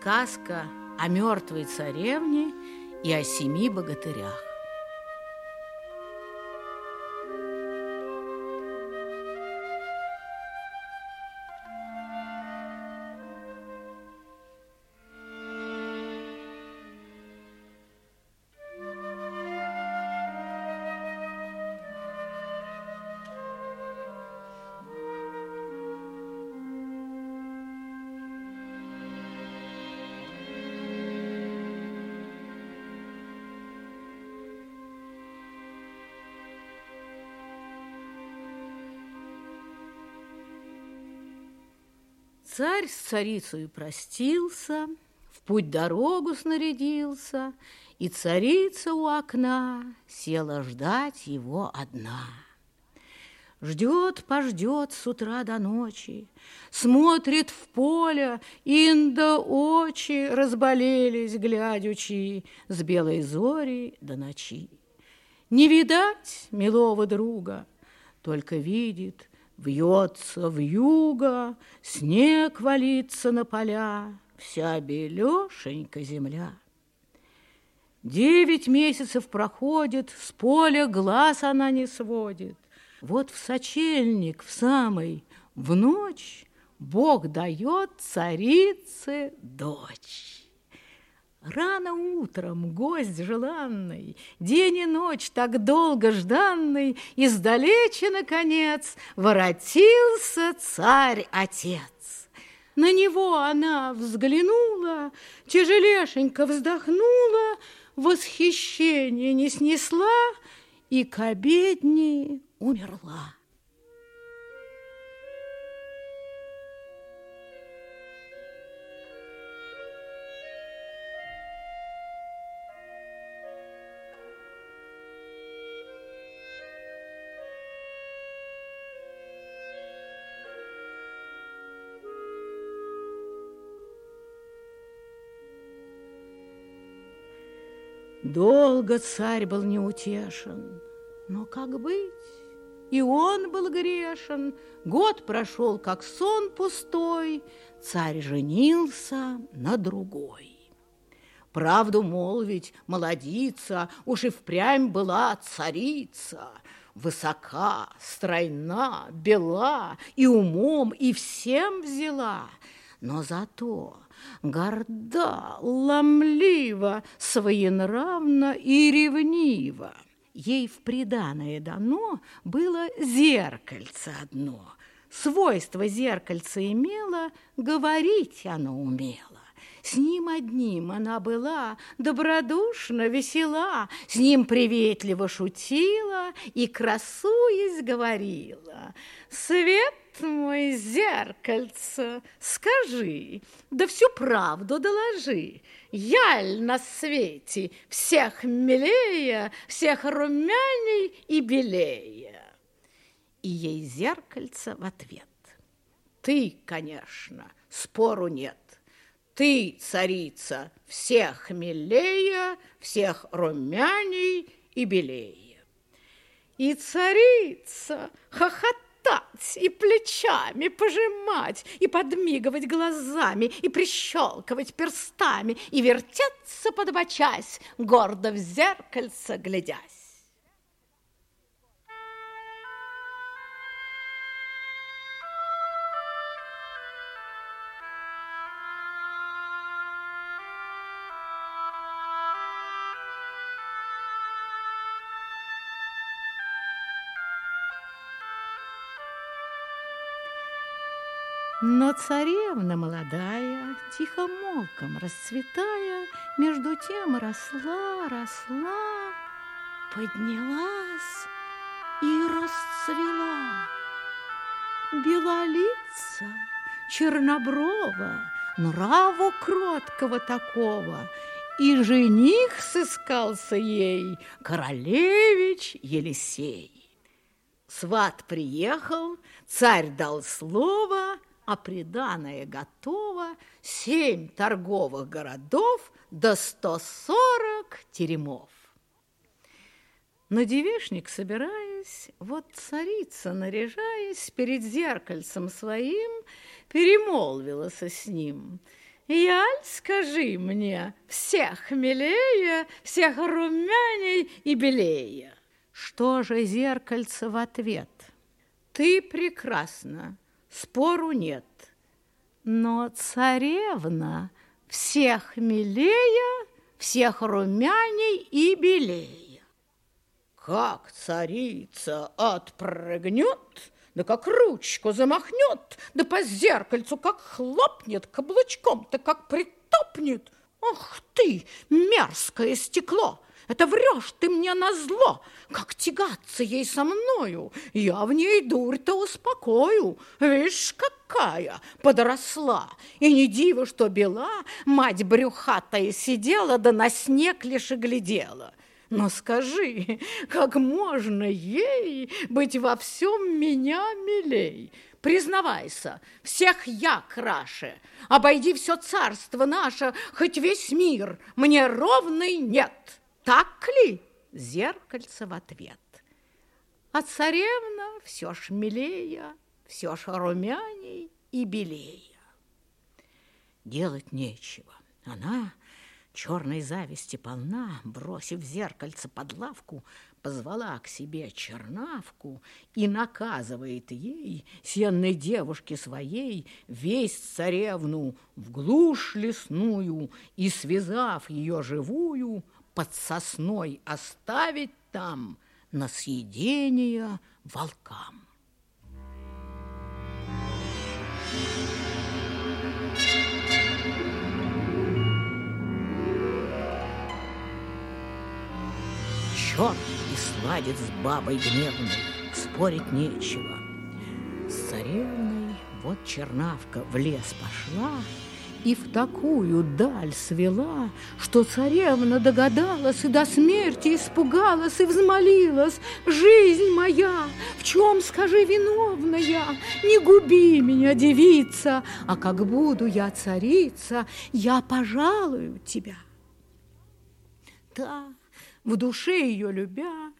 Сказка о мертвой царевне и о семи богатырях. Царь с царицей простился, в путь дорогу снарядился, и царица у окна села ждать его одна. Ждет, пождет с утра до ночи, Смотрит в поле, инда очи Разболелись, глядячи, С белой зори до ночи. Не видать милого друга, Только видит Вьется в юго, снег валится на поля, Вся белешенька земля. Девять месяцев проходит, С поля глаз она не сводит. Вот в сочельник, в самый, в ночь Бог дает царице дочь. Рано утром гость желанный, День и ночь так долго жданный, Издалече, наконец, Воротился царь-отец. На него она взглянула, Тяжелешенько вздохнула, Восхищение не снесла И к обедне умерла. Долго царь был неутешен, но как быть? И он был грешен, год прошел, как сон пустой, царь женился на другой. Правду молвить, молодица, уж и впрямь была царица, высока, стройна, бела, и умом, и всем взяла, но зато горда, ломлива, своенравна и ревнива. Ей в приданое дано было зеркальце одно. Свойство зеркальца имело, говорить оно умело. С ним одним она была добродушно весела, С ним приветливо шутила и, красуясь, говорила. Свет мой зеркальце, скажи, да всю правду доложи. Яль на свете всех милее, всех румяней и белее. И ей зеркальце в ответ. Ты, конечно, спору нет. Ты, царица, всех милее, всех румяней и белее. И царица хохотала болтать, и плечами пожимать, и подмигивать глазами, и прищелкивать перстами, и вертеться подбочась, гордо в зеркальце глядясь. Царевна молодая, тихо-молком расцветая, Между тем росла, росла, поднялась и расцвела. Белолица, черноброва, нраву кроткого такого, И жених сыскался ей, королевич Елисей. Сват приехал, царь дал слово — а приданное готово семь торговых городов до сто сорок теремов. Но девишник, собираясь, вот царица, наряжаясь перед зеркальцем своим, перемолвилась с ним. Яль, скажи мне, всех милее, всех румяней и белее. Что же зеркальце в ответ? Ты прекрасна, спору нет. Но царевна всех милее, всех румяней и белее. Как царица отпрыгнет, да как ручку замахнет, да по зеркальцу как хлопнет каблучком-то, как притопнет. Ах ты, мерзкое стекло! Это врешь ты мне на зло, как тягаться ей со мною. Я в ней дурь-то успокою. Видишь, какая подросла. И не диво, что бела, мать брюхатая сидела, да на снег лишь и глядела. Но скажи, как можно ей быть во всем меня милей? Признавайся, всех я краше, обойди все царство наше, хоть весь мир, мне ровный нет. Так ли? Зеркальце в ответ. А царевна все ж милее, все ж румяней и белее. Делать нечего. Она черной зависти полна, бросив зеркальце под лавку, позвала к себе чернавку и наказывает ей, сенной девушке своей, весь царевну в глушь лесную и, связав ее живую, под сосной оставить там на съедение волкам. Черт и сладит с бабой гневной, спорить нечего. С царевной вот чернавка в лес пошла, и в такую даль свела, что царевна догадалась и до смерти испугалась и взмолилась. «Жизнь моя, в чем, скажи, виновна я? Не губи меня, девица, а как буду я царица, я пожалую тебя». Та, в душе ее любя,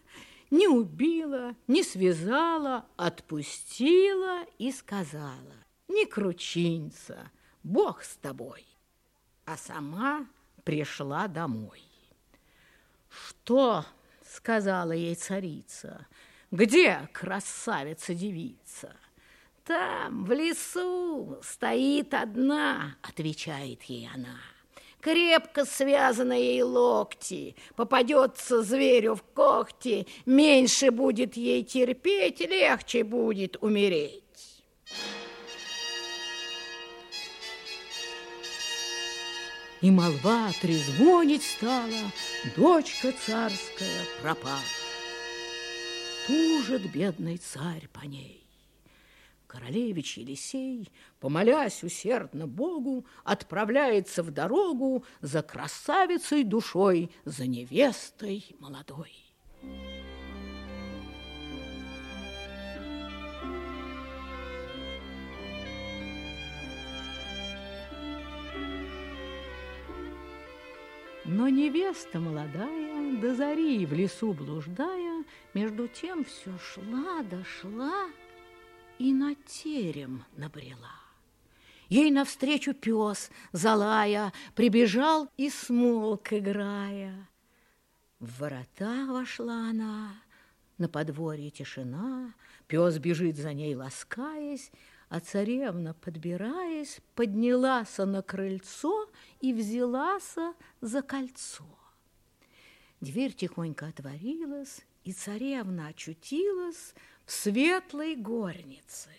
не убила, не связала, отпустила и сказала, «Не кручинься, Бог с тобой. А сама пришла домой. Что, сказала ей царица, где красавица-девица? Там, в лесу, стоит одна, отвечает ей она. Крепко связаны ей локти, попадется зверю в когти, меньше будет ей терпеть, легче будет умереть. И молва трезвонить стала, дочка царская пропала. Тужит бедный царь по ней. Королевич Елисей, помолясь усердно Богу, отправляется в дорогу за красавицей душой, за невестой молодой. Но невеста молодая, до зари в лесу блуждая, Между тем все шла дошла и на терем набрела. Ей навстречу пес, залая, Прибежал и смолк, играя. В ворота вошла она, на подворье тишина, Пес бежит за ней, ласкаясь, а царевна, подбираясь, поднялась на крыльцо и взялась за кольцо. Дверь тихонько отворилась, и царевна очутилась в светлой горнице.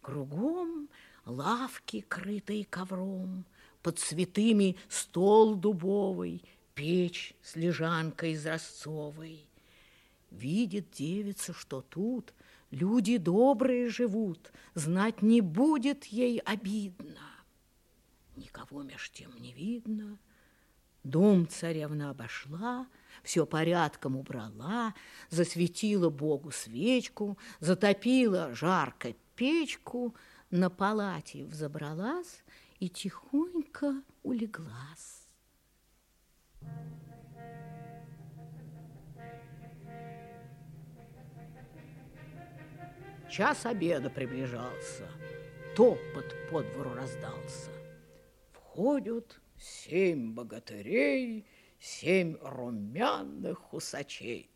Кругом лавки, крытые ковром, под цветами стол дубовый, печь с лежанкой изразцовой. Видит девица, что тут Люди добрые живут, знать не будет ей обидно. Никого меж тем не видно. Дом царевна обошла, все порядком убрала, засветила Богу свечку, затопила жарко печку, на палате взобралась и тихонько улеглась. Час обеда приближался, топот по двору раздался. Ходят семь богатырей, семь румяных усачей.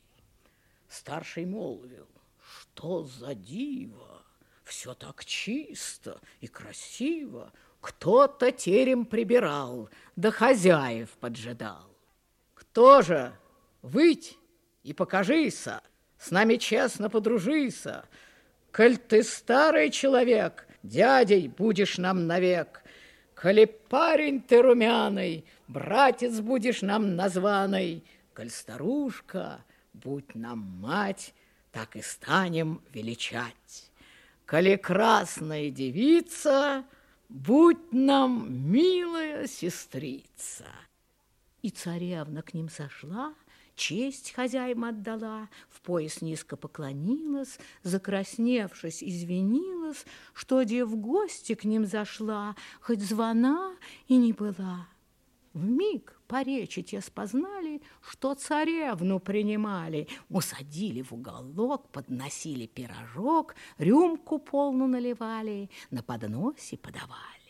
Старший молвил, что за диво, все так чисто и красиво, кто-то терем прибирал, да хозяев поджидал. Кто же? Выть и покажися, с нами честно подружися. Коль ты старый человек, дядей будешь нам навек. Коли парень ты румяный, братец будешь нам названый. Коль старушка, будь нам мать, так и станем величать. Коли красная девица, будь нам милая сестрица. И царевна к ним сошла, честь хозяям отдала, в пояс низко поклонилась, закрасневшись, извинилась, что де в гости к ним зашла, хоть звона и не была. В миг по речи те спознали, что царевну принимали, усадили в уголок, подносили пирожок, рюмку полну наливали, на подносе подавали.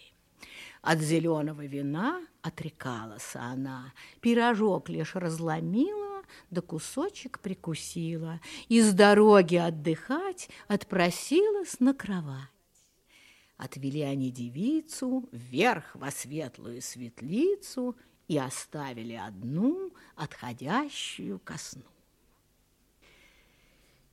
От зеленого вина отрекалась она, пирожок лишь разломила, да кусочек прикусила, и с дороги отдыхать отпросилась на кровать. Отвели они девицу вверх во светлую светлицу и оставили одну, отходящую ко сну.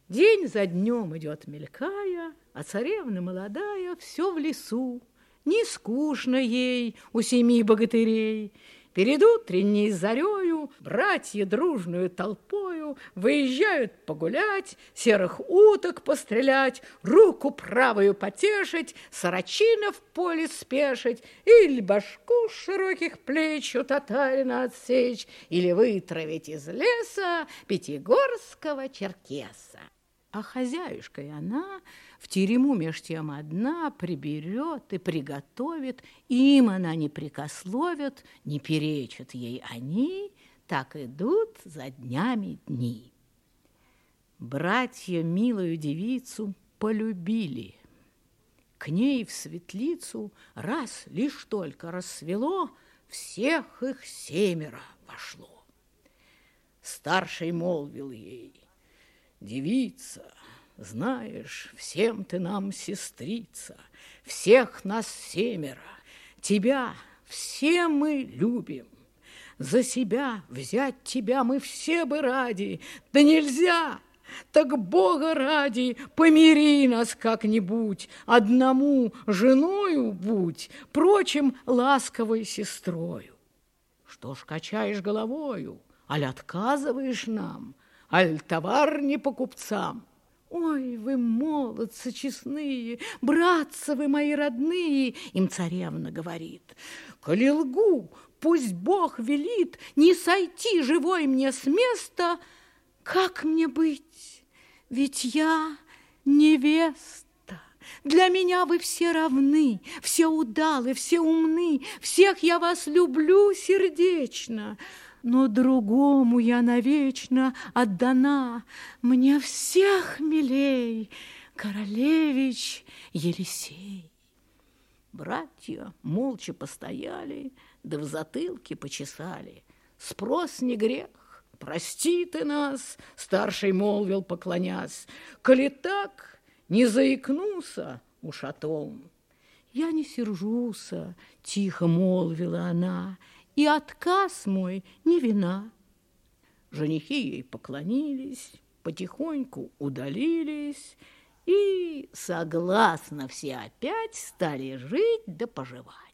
День за днем идет мелькая, а царевна молодая все в лесу, не скучно ей у семи богатырей. Перед утренней зарею братья дружную толпою выезжают погулять, серых уток пострелять, руку правую потешить, сорочина в поле спешить, или башку широких плеч у татарина отсечь, или вытравить из леса пятигорского черкеса. А хозяюшкой она в терему меж тем одна приберет и приготовит, им она не прикословит, не перечат ей они, так идут за днями дни. Братья милую девицу полюбили. К ней в светлицу раз лишь только рассвело, всех их семеро вошло. Старший молвил ей, девица, знаешь, всем ты нам сестрица, всех нас семеро, тебя все мы любим. За себя взять тебя мы все бы ради, да нельзя, так Бога ради, помири нас как-нибудь, одному женою будь, прочим ласковой сестрою. Что ж качаешь головою, аль отказываешь нам, аль товар не по купцам? Ой, вы молодцы честные, братцы вы мои родные, им царевна говорит. Коли лгу, пусть Бог велит не сойти живой мне с места, как мне быть? Ведь я невеста. Для меня вы все равны, все удалы, все умны, всех я вас люблю сердечно но другому я навечно отдана. Мне всех милей, королевич Елисей. Братья молча постояли, да в затылке почесали. Спрос не грех, прости ты нас, старший молвил, поклонясь. Коли так, не заикнулся уж о том. Я не сержуся, тихо молвила она, и отказ мой не вина. Женихи ей поклонились, потихоньку удалились, и, согласно все опять, стали жить да поживать.